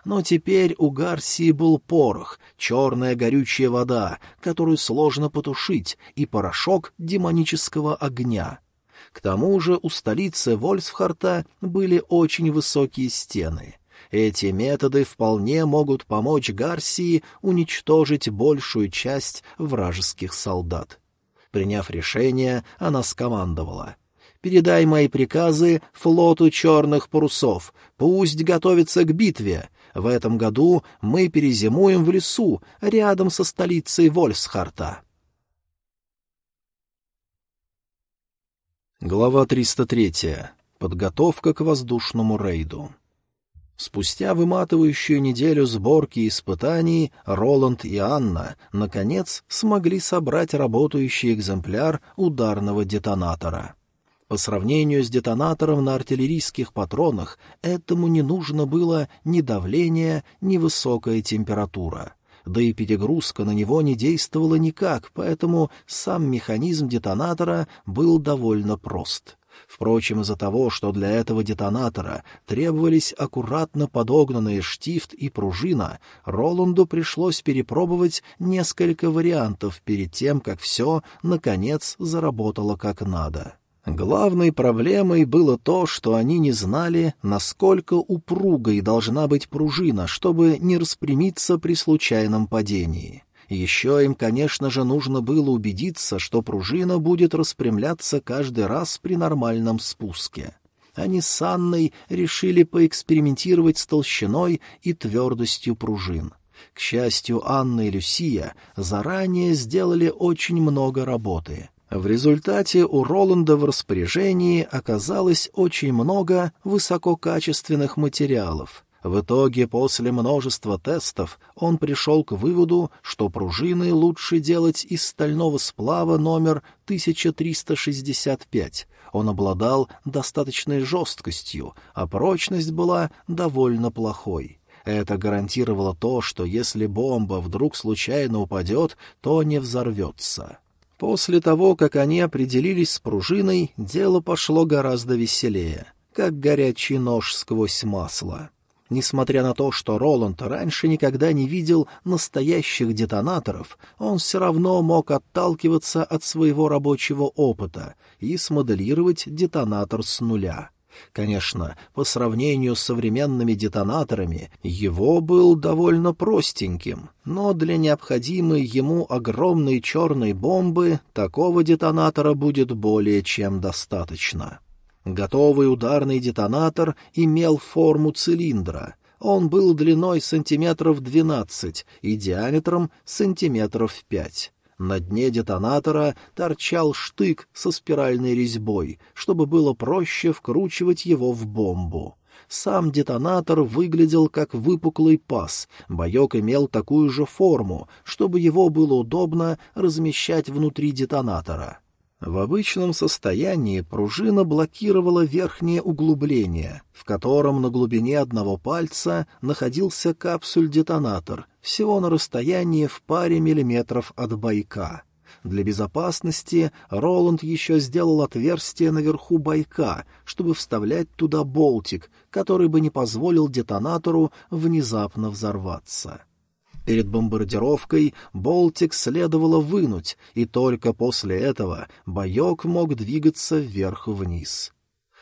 S1: Но теперь у Гарсии был порох, черная горючая вода, которую сложно потушить, и порошок демонического огня — к тому же у столицы Вольсфхарта были очень высокие стены. Эти методы вполне могут помочь Гарсии уничтожить большую часть вражеских солдат. Приняв решение, она скомандовала. «Передай мои приказы флоту черных парусов. Пусть готовится к битве. В этом году мы перезимуем в лесу, рядом со столицей Вольсхарта». Глава 303. Подготовка к воздушному рейду. Спустя выматывающую неделю сборки и испытаний Роланд и Анна, наконец, смогли собрать работающий экземпляр ударного детонатора. По сравнению с детонатором на артиллерийских патронах, этому не нужно было ни давление, ни высокая температура — да и перегрузка на него не действовала никак, поэтому сам механизм детонатора был довольно прост. Впрочем, из-за того, что для этого детонатора требовались аккуратно подогнанные штифт и пружина, Роланду пришлось перепробовать несколько вариантов перед тем, как все, наконец, заработало как надо. Главной проблемой было то, что они не знали, насколько упругой должна быть пружина, чтобы не распрямиться при случайном падении. Еще им, конечно же, нужно было убедиться, что пружина будет распрямляться каждый раз при нормальном спуске. Они с Анной решили поэкспериментировать с толщиной и твердостью пружин. К счастью, Анна и Люсия заранее сделали очень много работы — в результате у Роланда в распоряжении оказалось очень много высококачественных материалов. В итоге, после множества тестов, он пришел к выводу, что пружины лучше делать из стального сплава номер 1365. Он обладал достаточной жесткостью, а прочность была довольно плохой. Это гарантировало то, что если бомба вдруг случайно упадет, то не взорвется. После того, как они определились с пружиной, дело пошло гораздо веселее, как горячий нож сквозь масло. Несмотря на то, что Роланд раньше никогда не видел настоящих детонаторов, он все равно мог отталкиваться от своего рабочего опыта и смоделировать детонатор с нуля. Конечно, по сравнению с современными детонаторами, его был довольно простеньким, но для необходимой ему огромной черной бомбы такого детонатора будет более чем достаточно. Готовый ударный детонатор имел форму цилиндра. Он был длиной сантиметров двенадцать и диаметром сантиметров пять. На дне детонатора торчал штык со спиральной резьбой, чтобы было проще вкручивать его в бомбу. Сам детонатор выглядел как выпуклый паз, боек имел такую же форму, чтобы его было удобно размещать внутри детонатора. В обычном состоянии пружина блокировала верхнее углубление, в котором на глубине одного пальца находился капсуль-детонатор, всего на расстоянии в паре миллиметров от бойка. Для безопасности Роланд еще сделал отверстие наверху бойка, чтобы вставлять туда болтик, который бы не позволил детонатору внезапно взорваться. Перед бомбардировкой болтик следовало вынуть, и только после этого боек мог двигаться вверх-вниз.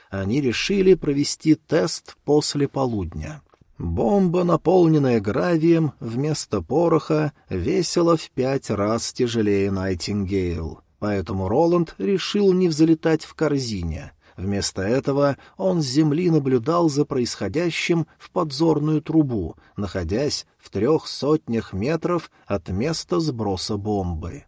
S1: Они решили провести тест после полудня. Бомба, наполненная гравием, вместо пороха, весила в пять раз тяжелее Найтингейл, поэтому Роланд решил не взлетать в корзине — Вместо этого он с земли наблюдал за происходящим в подзорную трубу, находясь в трех сотнях метров от места сброса бомбы.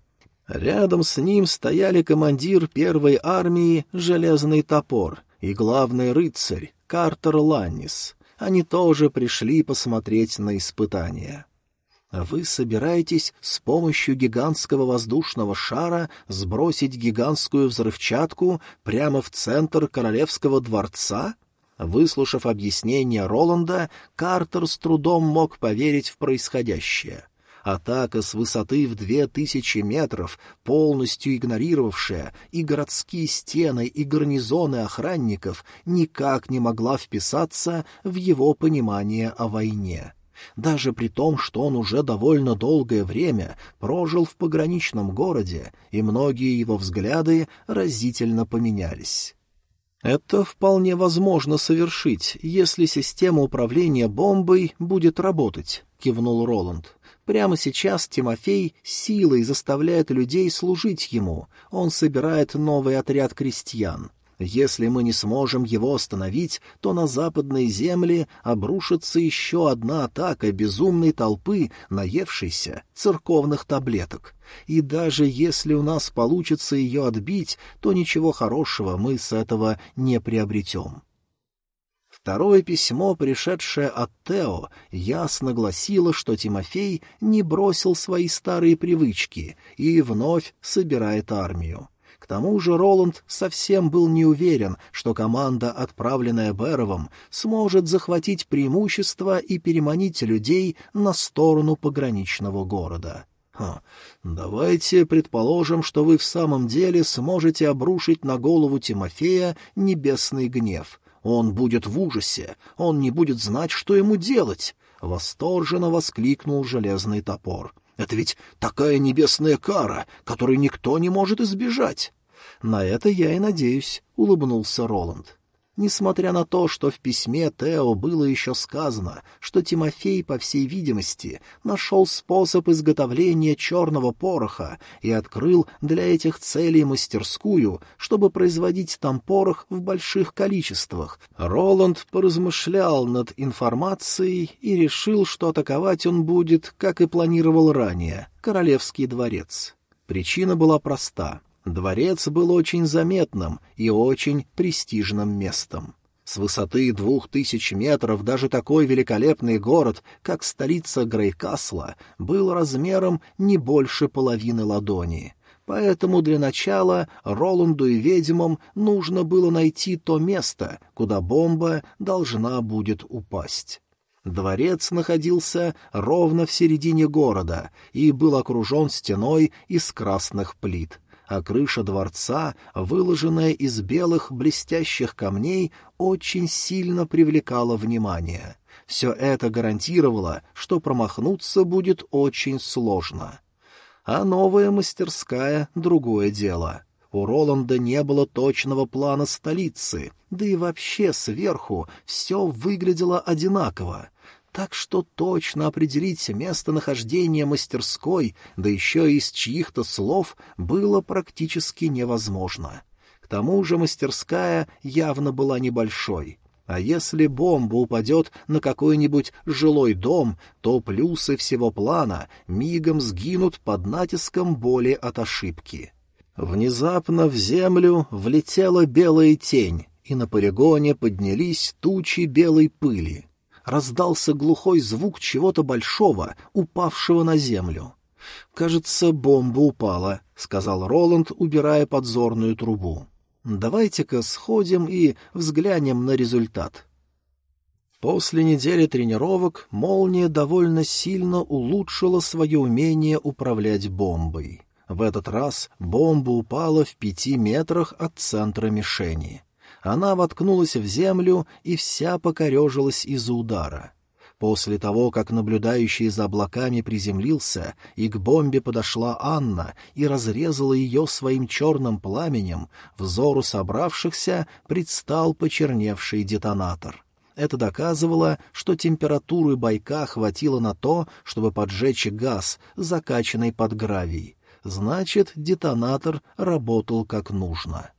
S1: Рядом с ним стояли командир первой армии «Железный топор» и главный рыцарь Картер Ланнис. Они тоже пришли посмотреть на испытания. Вы собираетесь с помощью гигантского воздушного шара сбросить гигантскую взрывчатку прямо в центр королевского дворца? Выслушав объяснение Роланда, Картер с трудом мог поверить в происходящее. Атака с высоты в две тысячи метров, полностью игнорировавшая и городские стены, и гарнизоны охранников, никак не могла вписаться в его понимание о войне даже при том, что он уже довольно долгое время прожил в пограничном городе, и многие его взгляды разительно поменялись. «Это вполне возможно совершить, если система управления бомбой будет работать», — кивнул Роланд. «Прямо сейчас Тимофей силой заставляет людей служить ему. Он собирает новый отряд крестьян. Если мы не сможем его остановить, то на западные земли обрушится еще одна атака безумной толпы, наевшейся церковных таблеток. И даже если у нас получится ее отбить, то ничего хорошего мы с этого не приобретем. Второе письмо, пришедшее от Тео, ясно гласило, что Тимофей не бросил свои старые привычки и вновь собирает армию тому же Роланд совсем был не уверен, что команда, отправленная Беровым, сможет захватить преимущество и переманить людей на сторону пограничного города. Давайте предположим, что вы в самом деле сможете обрушить на голову Тимофея небесный гнев. Он будет в ужасе, он не будет знать, что ему делать. Восторженно воскликнул железный топор. Это ведь такая небесная кара, которой никто не может избежать. «На это я и надеюсь», — улыбнулся Роланд. Несмотря на то, что в письме Тео было еще сказано, что Тимофей, по всей видимости, нашел способ изготовления черного пороха и открыл для этих целей мастерскую, чтобы производить там порох в больших количествах, Роланд поразмышлял над информацией и решил, что атаковать он будет, как и планировал ранее, Королевский дворец. Причина была проста. Дворец был очень заметным и очень престижным местом. С высоты двух тысяч метров даже такой великолепный город, как столица Грейкасла, был размером не больше половины ладони. Поэтому для начала Роланду и ведьмам нужно было найти то место, куда бомба должна будет упасть. Дворец находился ровно в середине города и был окружен стеной из красных плит — а крыша дворца, выложенная из белых блестящих камней, очень сильно привлекала внимание. Все это гарантировало, что промахнуться будет очень сложно. А новая мастерская — другое дело. У Роланда не было точного плана столицы, да и вообще сверху все выглядело одинаково так что точно определить местонахождение мастерской, да еще из чьих-то слов, было практически невозможно. К тому же мастерская явно была небольшой. А если бомба упадет на какой-нибудь жилой дом, то плюсы всего плана мигом сгинут под натиском боли от ошибки. Внезапно в землю влетела белая тень, и на полигоне поднялись тучи белой пыли раздался глухой звук чего-то большого, упавшего на землю. «Кажется, бомба упала», — сказал Роланд, убирая подзорную трубу. «Давайте-ка сходим и взглянем на результат». После недели тренировок молния довольно сильно улучшила свое умение управлять бомбой. В этот раз бомба упала в пяти метрах от центра мишени она воткнулась в землю и вся покорежилась из-за удара. После того, как наблюдающий за облаками приземлился, и к бомбе подошла Анна и разрезала ее своим черным пламенем, взору собравшихся предстал почерневший детонатор. Это доказывало, что температуры байка хватило на то, чтобы поджечь газ, закачанный под гравий. Значит, детонатор работал как нужно.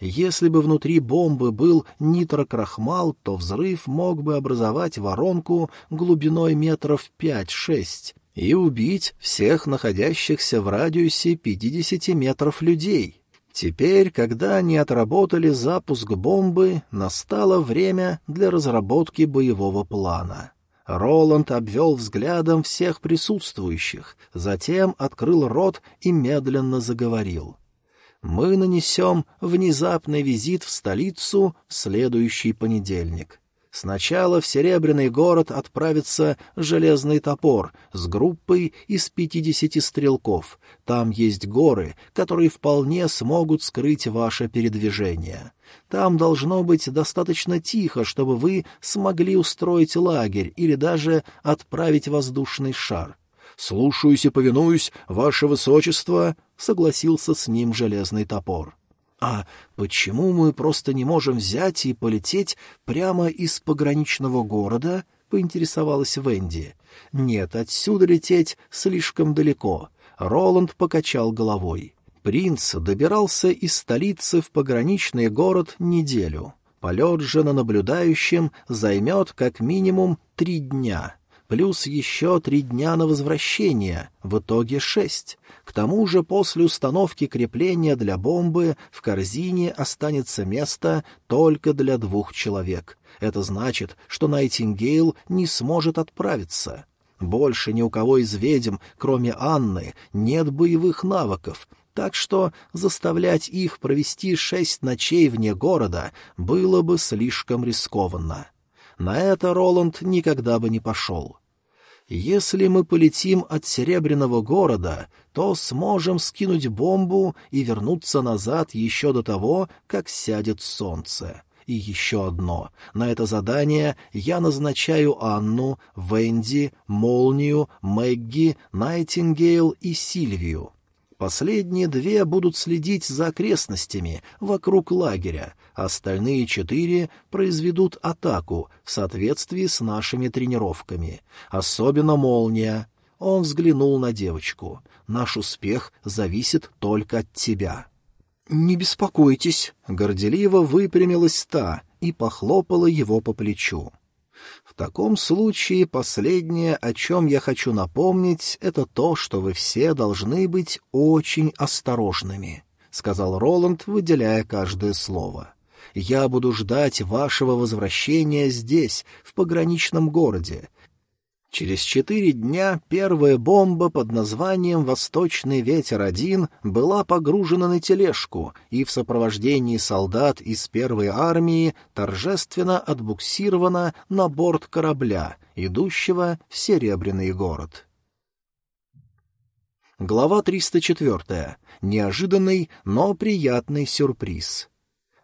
S1: Если бы внутри бомбы был нитрокрахмал, то взрыв мог бы образовать воронку глубиной метров пять-шесть и убить всех находящихся в радиусе 50 метров людей. Теперь, когда они отработали запуск бомбы, настало время для разработки боевого плана. Роланд обвел взглядом всех присутствующих, затем открыл рот и медленно заговорил. «Мы нанесем внезапный визит в столицу в следующий понедельник. Сначала в Серебряный город отправится Железный топор с группой из пятидесяти стрелков. Там есть горы, которые вполне смогут скрыть ваше передвижение. Там должно быть достаточно тихо, чтобы вы смогли устроить лагерь или даже отправить воздушный шар. «Слушаюсь и повинуюсь, ваше высочество», — согласился с ним Железный топор. «А почему мы просто не можем взять и полететь прямо из пограничного города?» — поинтересовалась Венди. «Нет, отсюда лететь слишком далеко». Роланд покачал головой. Принц добирался из столицы в пограничный город неделю. Полет же на наблюдающем займет как минимум три дня плюс еще три дня на возвращение, в итоге шесть. К тому же после установки крепления для бомбы в корзине останется место только для двух человек. Это значит, что Найтингейл не сможет отправиться. Больше ни у кого из ведьм, кроме Анны, нет боевых навыков, так что заставлять их провести шесть ночей вне города было бы слишком рискованно. На это Роланд никогда бы не пошел. Если мы полетим от Серебряного города, то сможем скинуть бомбу и вернуться назад еще до того, как сядет солнце. И еще одно. На это задание я назначаю Анну, Венди, Молнию, Мэгги, Найтингейл и Сильвию. Последние две будут следить за окрестностями вокруг лагеря, остальные четыре произведут атаку в соответствии с нашими тренировками. Особенно молния. Он взглянул на девочку. Наш успех зависит только от тебя. «Не беспокойтесь», — горделиво выпрямилась та и похлопала его по плечу. В таком случае последнее, о чем я хочу напомнить, это то, что вы все должны быть очень осторожными, — сказал Роланд, выделяя каждое слово. Я буду ждать вашего возвращения здесь, в пограничном городе, Через четыре дня первая бомба под названием «Восточный ветер-1» была погружена на тележку и в сопровождении солдат из первой армии торжественно отбуксирована на борт корабля, идущего в Серебряный город. Глава 304. Неожиданный, но приятный сюрприз.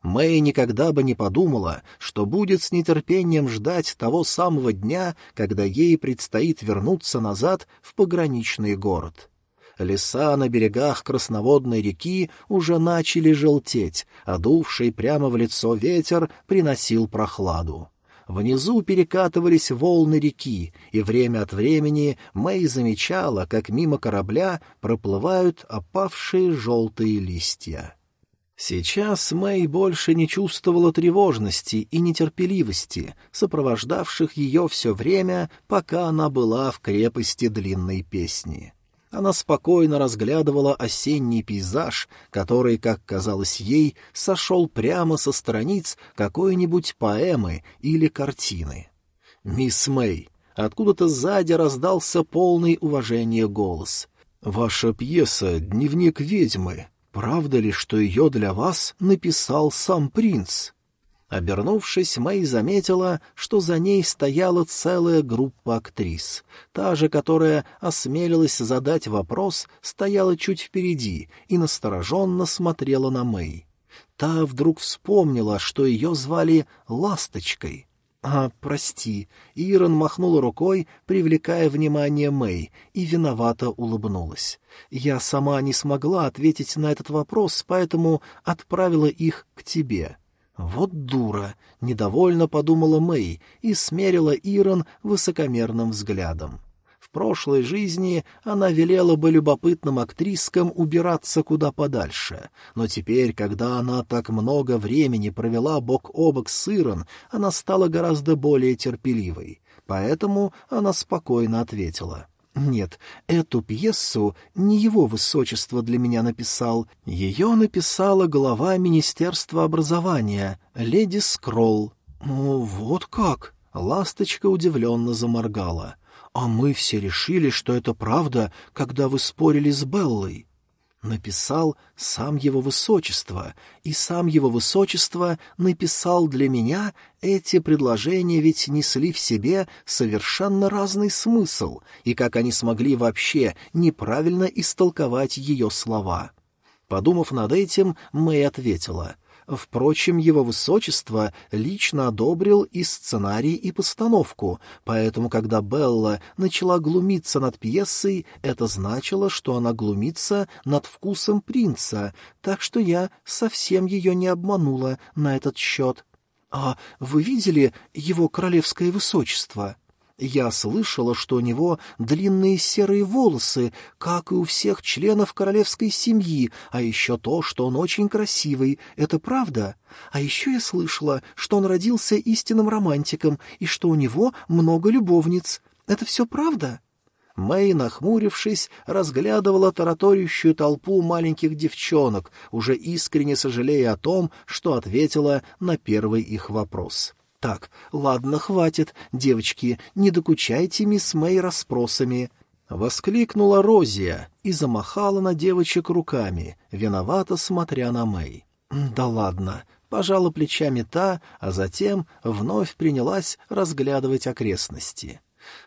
S1: Мэй никогда бы не подумала, что будет с нетерпением ждать того самого дня, когда ей предстоит вернуться назад в пограничный город. Леса на берегах красноводной реки уже начали желтеть, а дувший прямо в лицо ветер приносил прохладу. Внизу перекатывались волны реки, и время от времени Мэй замечала, как мимо корабля проплывают опавшие желтые листья. Сейчас Мэй больше не чувствовала тревожности и нетерпеливости, сопровождавших ее все время, пока она была в крепости длинной песни. Она спокойно разглядывала осенний пейзаж, который, как казалось ей, сошел прямо со страниц какой-нибудь поэмы или картины. «Мисс Мэй!» Откуда-то сзади раздался полный уважения голос. «Ваша пьеса «Дневник ведьмы» Правда ли, что ее для вас написал сам принц?» Обернувшись, Мэй заметила, что за ней стояла целая группа актрис. Та же, которая осмелилась задать вопрос, стояла чуть впереди и настороженно смотрела на Мэй. Та вдруг вспомнила, что ее звали Ласточкой. «А, прости», — Ирон махнула рукой, привлекая внимание Мэй, и виновато улыбнулась. «Я сама не смогла ответить на этот вопрос, поэтому отправила их к тебе». «Вот дура!» — недовольно подумала Мэй и смерила Ирон высокомерным взглядом прошлой жизни она велела бы любопытным актрискам убираться куда подальше, но теперь, когда она так много времени провела бок о бок с Ирон, она стала гораздо более терпеливой. Поэтому она спокойно ответила — нет, эту пьесу не его высочество для меня написал. Ее написала глава Министерства образования, леди Скролл. «Ну, вот как!» Ласточка удивленно заморгала. «А мы все решили, что это правда, когда вы спорили с Беллой» написал сам его высочество, и сам его высочество написал для меня, эти предложения ведь несли в себе совершенно разный смысл, и как они смогли вообще неправильно истолковать ее слова. Подумав над этим, Мэй ответила — Впрочем, его высочество лично одобрил и сценарий, и постановку, поэтому, когда Белла начала глумиться над пьесой, это значило, что она глумится над вкусом принца, так что я совсем ее не обманула на этот счет. «А вы видели его королевское высочество?» Я слышала, что у него длинные серые волосы, как и у всех членов королевской семьи, а еще то, что он очень красивый. Это правда? А еще я слышала, что он родился истинным романтиком и что у него много любовниц. Это все правда?» Мэй, нахмурившись, разглядывала тараторящую толпу маленьких девчонок, уже искренне сожалея о том, что ответила на первый их вопрос. «Так, ладно, хватит, девочки, не докучайте мисс Мэй расспросами». Воскликнула Розия и замахала на девочек руками, виновато смотря на Мэй. «Да ладно», — пожала плечами та, а затем вновь принялась разглядывать окрестности.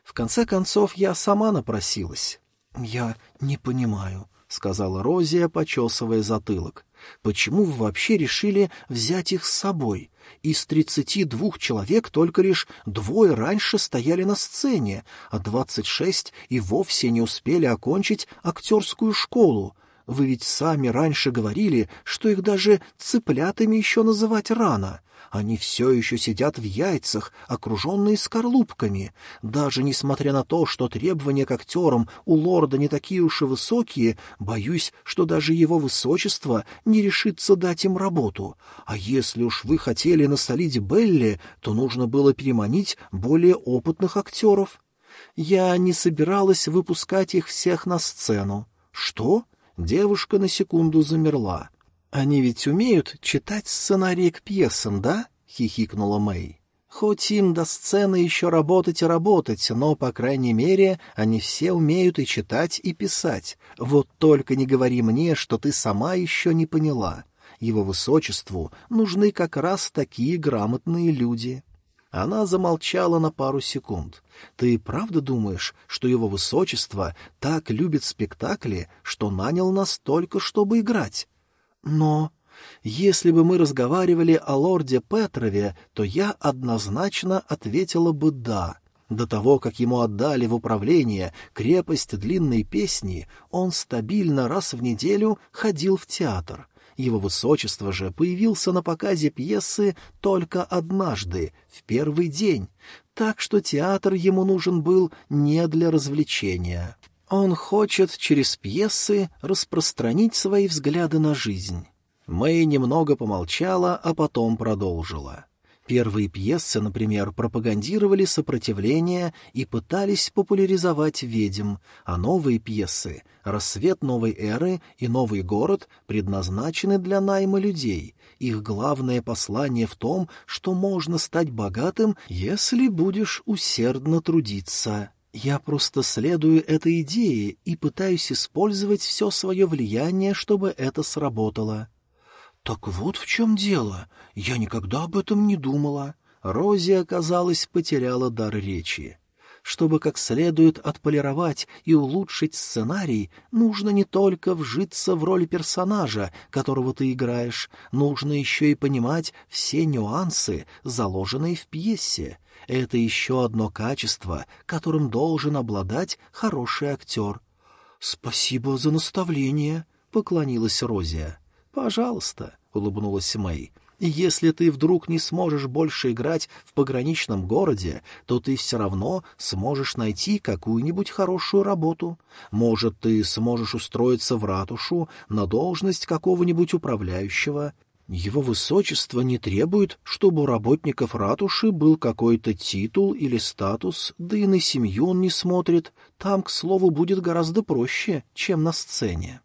S1: В конце концов, я сама напросилась. «Я не понимаю», — сказала Розия, почесывая затылок. «Почему вы вообще решили взять их с собой? Из тридцати двух человек только лишь двое раньше стояли на сцене, а двадцать шесть и вовсе не успели окончить актерскую школу. Вы ведь сами раньше говорили, что их даже цыплятами еще называть рано. Они все еще сидят в яйцах, окруженные скорлупками. Даже несмотря на то, что требования к актерам у лорда не такие уж и высокие, боюсь, что даже его высочество не решится дать им работу. А если уж вы хотели насолить Белли, то нужно было переманить более опытных актеров. Я не собиралась выпускать их всех на сцену. Что? Девушка на секунду замерла. «Они ведь умеют читать сценарии к пьесам, да?» — хихикнула Мэй. «Хоть им до сцены еще работать и работать, но, по крайней мере, они все умеют и читать, и писать. Вот только не говори мне, что ты сама еще не поняла. Его высочеству нужны как раз такие грамотные люди». Она замолчала на пару секунд. «Ты правда думаешь, что его высочество так любит спектакли, что нанял нас только, чтобы играть?» Но если бы мы разговаривали о лорде Петрове, то я однозначно ответила бы «да». До того, как ему отдали в управление крепость длинной песни, он стабильно раз в неделю ходил в театр. Его высочество же появился на показе пьесы только однажды, в первый день, так что театр ему нужен был не для развлечения. Он хочет через пьесы распространить свои взгляды на жизнь. Мэй немного помолчала, а потом продолжила. Первые пьесы, например, пропагандировали сопротивление и пытались популяризовать ведьм, а новые пьесы «Рассвет новой эры» и «Новый город» предназначены для найма людей. Их главное послание в том, что можно стать богатым, если будешь усердно трудиться. Я просто следую этой идее и пытаюсь использовать все свое влияние, чтобы это сработало. Так вот в чем дело. Я никогда об этом не думала. Рози, оказалось, потеряла дар речи. Чтобы как следует отполировать и улучшить сценарий, нужно не только вжиться в роль персонажа, которого ты играешь, нужно еще и понимать все нюансы, заложенные в пьесе. Это еще одно качество, которым должен обладать хороший актер. — Спасибо за наставление, — поклонилась Розия. — Пожалуйста, — улыбнулась Мэй. Если ты вдруг не сможешь больше играть в пограничном городе, то ты все равно сможешь найти какую-нибудь хорошую работу. Может, ты сможешь устроиться в ратушу на должность какого-нибудь управляющего. Его высочество не требует, чтобы у работников ратуши был какой-то титул или статус, да и на семью он не смотрит. Там, к слову, будет гораздо проще, чем на сцене.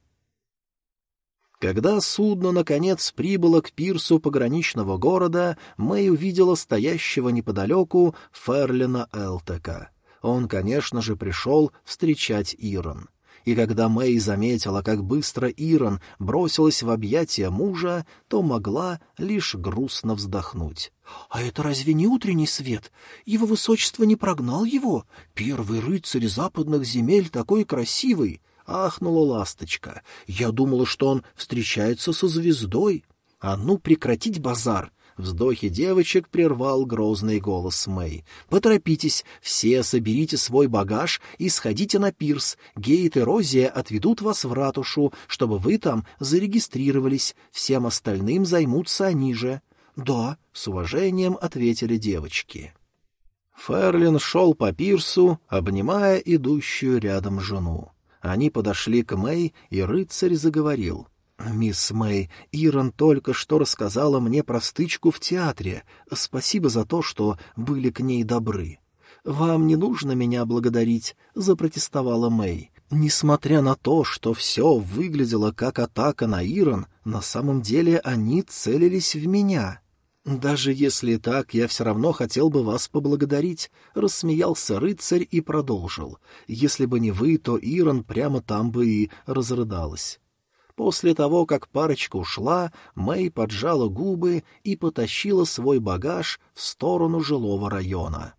S1: Когда судно, наконец, прибыло к пирсу пограничного города, Мэй увидела стоящего неподалеку Ферлина Элтека. Он, конечно же, пришел встречать Ирон. И когда Мэй заметила, как быстро Ирон бросилась в объятия мужа, то могла лишь грустно вздохнуть. «А это разве не утренний свет? Его высочество не прогнал его? Первый рыцарь западных земель такой красивый!» — ахнула ласточка. «Я думала, что он встречается со звездой. А ну, прекратить базар!» Вздохи девочек прервал грозный голос Мэй. «Поторопитесь, все соберите свой багаж и сходите на пирс. Гейт и Розия отведут вас в ратушу, чтобы вы там зарегистрировались. Всем остальным займутся они же». «Да», — с уважением ответили девочки. Ферлин шел по пирсу, обнимая идущую рядом жену. Они подошли к Мэй, и рыцарь заговорил. «Мисс Мэй, Ирон только что рассказала мне про стычку в театре. Спасибо за то, что были к ней добры». «Вам не нужно меня благодарить», — запротестовала Мэй. Несмотря на то, что все выглядело как атака на Ирон, на самом деле они целились в меня. «Даже если так, я все равно хотел бы вас поблагодарить», — рассмеялся рыцарь и продолжил. «Если бы не вы, то Ирон прямо там бы и разрыдалась». После того, как парочка ушла, Мэй поджала губы и потащила свой багаж в сторону жилого района.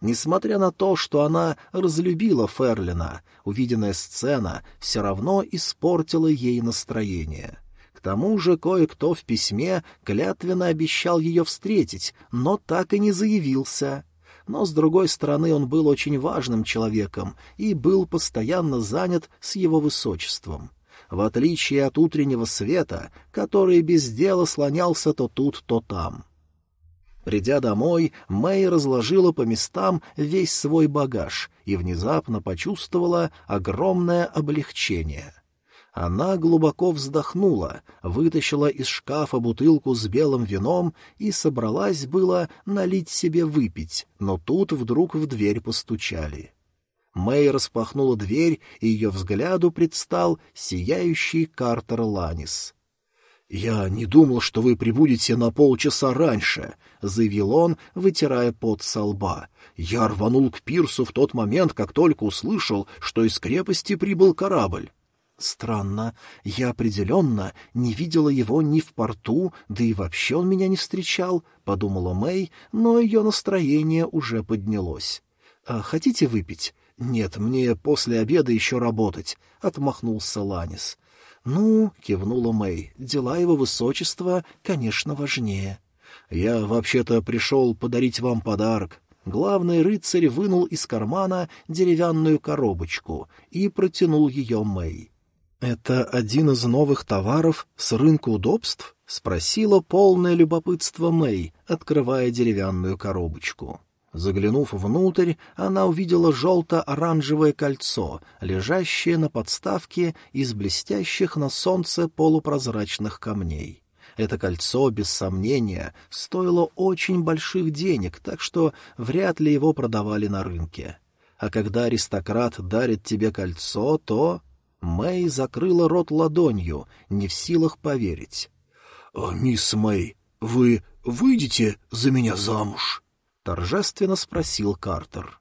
S1: Несмотря на то, что она разлюбила Ферлина, увиденная сцена все равно испортила ей настроение — тому же кое-кто в письме клятвенно обещал ее встретить, но так и не заявился. Но, с другой стороны, он был очень важным человеком и был постоянно занят с его высочеством. В отличие от утреннего света, который без дела слонялся то тут, то там. Придя домой, Мэй разложила по местам весь свой багаж и внезапно почувствовала огромное облегчение — она глубоко вздохнула, вытащила из шкафа бутылку с белым вином и собралась было налить себе выпить, но тут вдруг в дверь постучали. Мэй распахнула дверь, и ее взгляду предстал сияющий Картер Ланис. «Я не думал, что вы прибудете на полчаса раньше», — заявил он, вытирая пот со лба. «Я рванул к пирсу в тот момент, как только услышал, что из крепости прибыл корабль». Странно, я определенно не видела его ни в порту, да и вообще он меня не встречал, — подумала Мэй, но ее настроение уже поднялось. «А хотите выпить?» «Нет, мне после обеда еще работать», — отмахнулся Ланис. «Ну», — кивнула Мэй, — «дела его высочества, конечно, важнее». «Я вообще-то пришел подарить вам подарок». Главный рыцарь вынул из кармана деревянную коробочку и протянул ее Мэй. «Это один из новых товаров с рынка удобств?» — спросила полное любопытство Мэй, открывая деревянную коробочку. Заглянув внутрь, она увидела желто-оранжевое кольцо, лежащее на подставке из блестящих на солнце полупрозрачных камней. Это кольцо, без сомнения, стоило очень больших денег, так что вряд ли его продавали на рынке. А когда аристократ дарит тебе кольцо, то... Мэй закрыла рот ладонью, не в силах поверить. «Мисс Мэй, вы выйдете за меня замуж?» — торжественно спросил Картер.